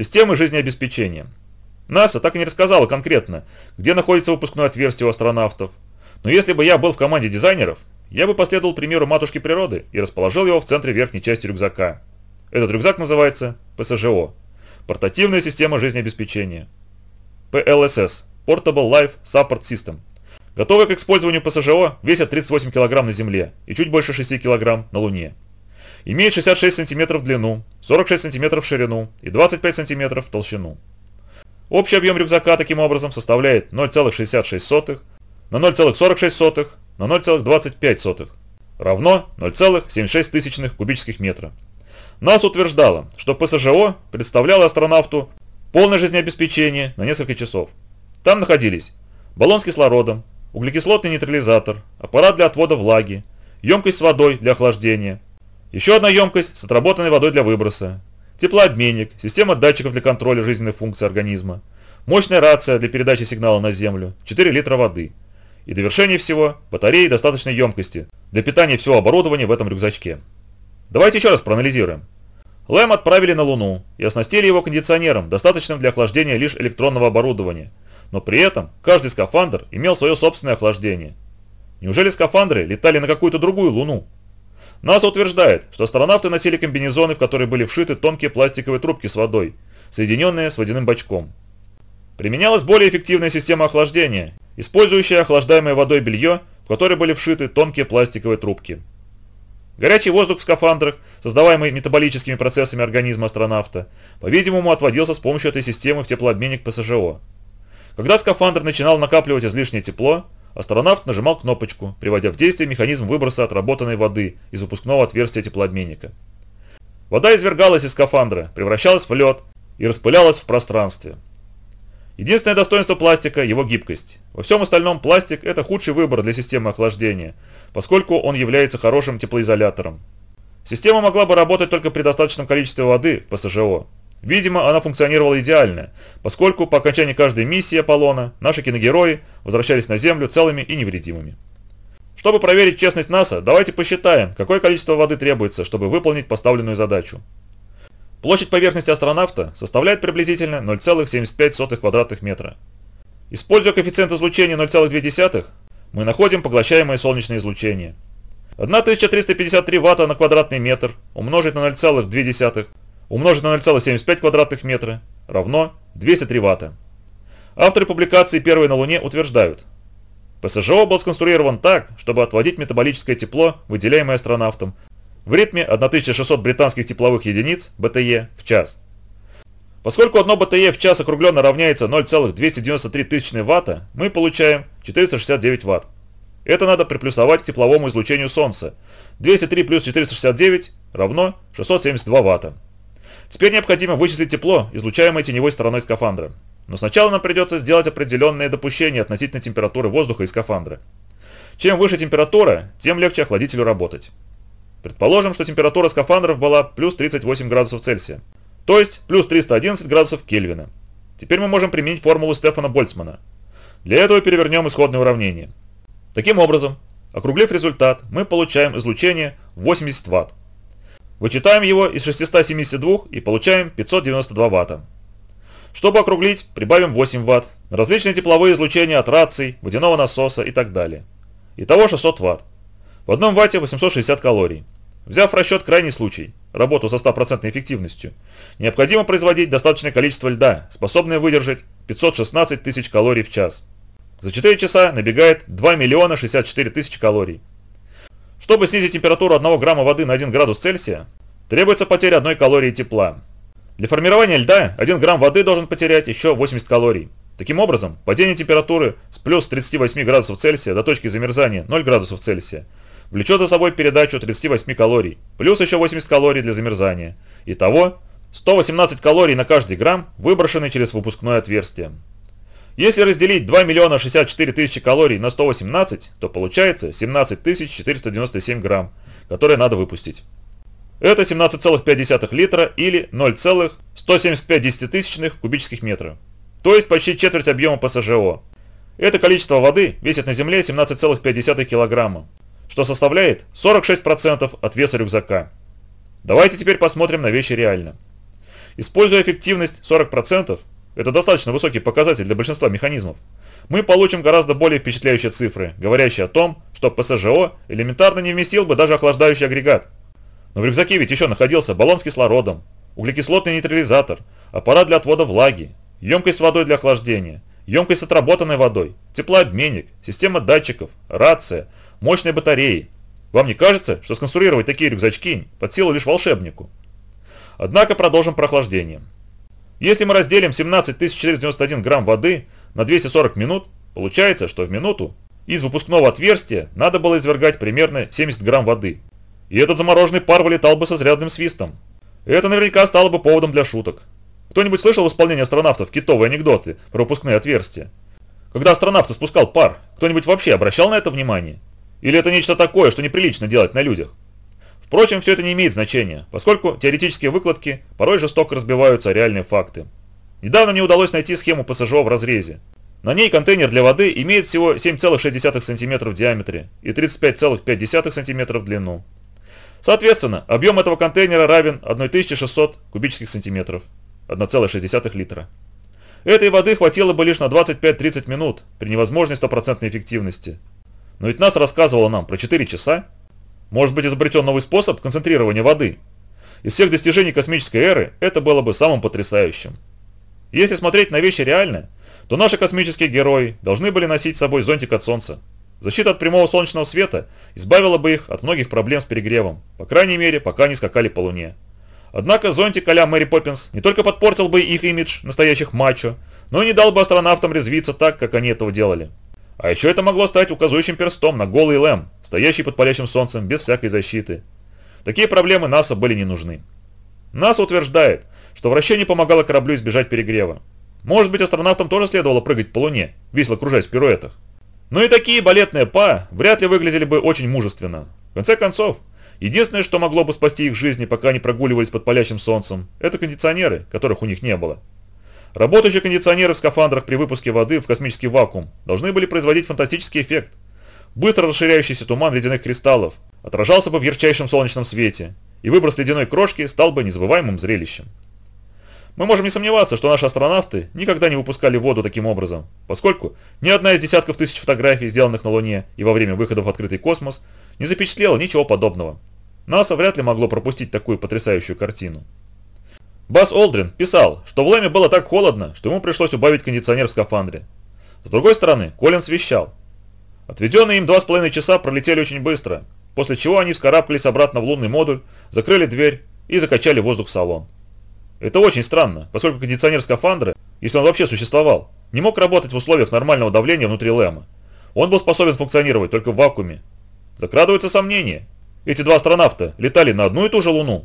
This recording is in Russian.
Системы жизнеобеспечения. НАСА так и не рассказала конкретно, где находится выпускное отверстие у астронавтов. Но если бы я был в команде дизайнеров, я бы последовал примеру матушки природы и расположил его в центре верхней части рюкзака. Этот рюкзак называется ПСЖО – портативная система жизнеобеспечения. PLSS – Portable Life Support System. Готовый к использованию ПСЖО весит 38 кг на Земле и чуть больше 6 кг на Луне. Имеет 66 см в длину, 46 см в ширину и 25 см в толщину. Общий объем рюкзака таким образом составляет 0,66 на 0,46 на 0,25 равно 0,76 кубических метра. НАСА утверждала, что ПСЖО представляло астронавту полное жизнеобеспечение на несколько часов. Там находились баллон с кислородом, углекислотный нейтрализатор, аппарат для отвода влаги, емкость с водой для охлаждения, еще одна емкость с отработанной водой для выброса, теплообменник, система датчиков для контроля жизненных функций организма, мощная рация для передачи сигнала на Землю, 4 литра воды. И довершение всего – батареи достаточной емкости для питания всего оборудования в этом рюкзачке. Давайте еще раз проанализируем. ЛЭМ отправили на Луну и оснастили его кондиционером, достаточным для охлаждения лишь электронного оборудования. Но при этом каждый скафандр имел свое собственное охлаждение. Неужели скафандры летали на какую-то другую Луну? НАСА утверждает, что астронавты носили комбинезоны, в которые были вшиты тонкие пластиковые трубки с водой, соединенные с водяным бачком. Применялась более эффективная система охлаждения, использующая охлаждаемое водой белье, в которое были вшиты тонкие пластиковые трубки. Горячий воздух в скафандрах, создаваемый метаболическими процессами организма астронавта, по-видимому, отводился с помощью этой системы в теплообменник ПСЖО. Когда скафандр начинал накапливать излишнее тепло, астронавт нажимал кнопочку, приводя в действие механизм выброса отработанной воды из выпускного отверстия теплообменника. Вода извергалась из скафандра, превращалась в лед и распылялась в пространстве. Единственное достоинство пластика – его гибкость. Во всем остальном пластик – это худший выбор для системы охлаждения, поскольку он является хорошим теплоизолятором. Система могла бы работать только при достаточном количестве воды в ПСЖО. Видимо, она функционировала идеально, поскольку по окончании каждой миссии Аполлона наши киногерои возвращались на Землю целыми и невредимыми. Чтобы проверить честность НАСА, давайте посчитаем, какое количество воды требуется, чтобы выполнить поставленную задачу. Площадь поверхности астронавта составляет приблизительно 0,75 квадратных метра. Используя коэффициент излучения 0,2, мы находим поглощаемое солнечное излучение. 1353 ватта на квадратный метр умножить на 0,2 умножить на 0,75 квадратных метра равно 203 ватта. Авторы публикации «Первой на Луне» утверждают, ПСЖО был сконструирован так, чтобы отводить метаболическое тепло, выделяемое астронавтом, в ритме 1600 британских тепловых единиц БТЕ в час. Поскольку одно БТЕ в час округленно равняется 0,293 тысячной ватта, мы получаем 469 ватт. Это надо приплюсовать к тепловому излучению Солнца. 203 плюс 469 равно 672 ватта. Теперь необходимо вычислить тепло, излучаемое теневой стороной скафандра. Но сначала нам придется сделать определенные допущения относительно температуры воздуха и скафандра. Чем выше температура, тем легче охладителю работать. Предположим, что температура скафандров была плюс 38 градусов Цельсия, то есть плюс 311 градусов Кельвина. Теперь мы можем применить формулу Стефана Больцмана. Для этого перевернем исходное уравнение. Таким образом, округлив результат, мы получаем излучение 80 Вт. Вычитаем его из 672 и получаем 592 Вт. Чтобы округлить, прибавим 8 Вт, различные тепловые излучения от раций, водяного насоса и так далее. Итого 600 Вт. В одном вате 860 калорий. Взяв в расчет крайний случай, работу со 100% эффективностью, необходимо производить достаточное количество льда, способное выдержать 516 тысяч калорий в час. За 4 часа набегает 2 миллиона 64 тысячи калорий. Чтобы снизить температуру 1 грамма воды на 1 градус Цельсия, требуется потеря 1 калории тепла. Для формирования льда 1 грамм воды должен потерять еще 80 калорий. Таким образом, падение температуры с плюс 38 градусов Цельсия до точки замерзания 0 градусов Цельсия влечет за собой передачу 38 калорий, плюс еще 80 калорий для замерзания. Итого 118 калорий на каждый грамм, выброшенный через выпускное отверстие. Если разделить 2 миллиона 64 тысячи калорий на 118, то получается 17 497 грамм, которые надо выпустить. Это 17,5 литра или 0,175 тысячных кубических метров. То есть почти четверть объема ПСЖО. Это количество воды весит на Земле 17,5 килограмма, что составляет 46% от веса рюкзака. Давайте теперь посмотрим на вещи реально. Используя эффективность 40%, это достаточно высокий показатель для большинства механизмов, мы получим гораздо более впечатляющие цифры, говорящие о том, что ПСЖО элементарно не вместил бы даже охлаждающий агрегат. Но в рюкзаке ведь еще находился баллон с кислородом, углекислотный нейтрализатор, аппарат для отвода влаги, емкость с водой для охлаждения, емкость с отработанной водой, теплообменник, система датчиков, рация, мощные батареи. Вам не кажется, что сконструировать такие рюкзачки под силу лишь волшебнику? Однако продолжим прохлаждение. Если мы разделим 17491 грамм воды на 240 минут, получается, что в минуту из выпускного отверстия надо было извергать примерно 70 грамм воды. И этот замороженный пар вылетал бы со зрядным свистом. Это наверняка стало бы поводом для шуток. Кто-нибудь слышал в исполнении астронавтов китовые анекдоты про выпускные отверстия? Когда астронавт спускал пар, кто-нибудь вообще обращал на это внимание? Или это нечто такое, что неприлично делать на людях? Впрочем, все это не имеет значения, поскольку теоретические выкладки порой жестоко разбиваются реальные факты. Недавно мне удалось найти схему ПСЖО в разрезе. На ней контейнер для воды имеет всего 7,6 см в диаметре и 35,5 см в длину. Соответственно, объем этого контейнера равен 1600 кубических сантиметров, 1,6 литра. Этой воды хватило бы лишь на 25-30 минут при невозможной стопроцентной эффективности. Но ведь нас рассказывало нам про 4 часа. Может быть изобретен новый способ концентрирования воды. Из всех достижений космической эры это было бы самым потрясающим. Если смотреть на вещи реально, то наши космические герои должны были носить с собой зонтик от Солнца. Защита от прямого солнечного света избавила бы их от многих проблем с перегревом, по крайней мере, пока не скакали по Луне. Однако зонтик а Мэри Поппинс не только подпортил бы их имидж настоящих мачо, но и не дал бы астронавтам резвиться так, как они этого делали. А еще это могло стать указующим перстом на голый Лэм, стоящий под палящим солнцем без всякой защиты. Такие проблемы НАСА были не нужны. НАСА утверждает, что вращение помогало кораблю избежать перегрева. Может быть, астронавтам тоже следовало прыгать по Луне, весело кружась в пируэтах. Но и такие балетные па вряд ли выглядели бы очень мужественно. В конце концов, единственное, что могло бы спасти их жизни, пока они прогуливались под палящим солнцем, это кондиционеры, которых у них не было. Работающие кондиционеры в скафандрах при выпуске воды в космический вакуум должны были производить фантастический эффект. Быстро расширяющийся туман ледяных кристаллов отражался бы в ярчайшем солнечном свете, и выброс ледяной крошки стал бы незабываемым зрелищем. Мы можем не сомневаться, что наши астронавты никогда не выпускали воду таким образом, поскольку ни одна из десятков тысяч фотографий, сделанных на Луне и во время выхода в открытый космос, не запечатлела ничего подобного. НАСА вряд ли могло пропустить такую потрясающую картину. Бас Олдрин писал, что в Лэме было так холодно, что ему пришлось убавить кондиционер в скафандре. С другой стороны, Коллинс вещал. Отведенные им два с половиной часа пролетели очень быстро, после чего они вскарабкались обратно в лунный модуль, закрыли дверь и закачали воздух в салон. Это очень странно, поскольку кондиционер скафандра, если он вообще существовал, не мог работать в условиях нормального давления внутри Лэма. Он был способен функционировать только в вакууме. Закрадываются сомнения. Эти два астронавта летали на одну и ту же Луну.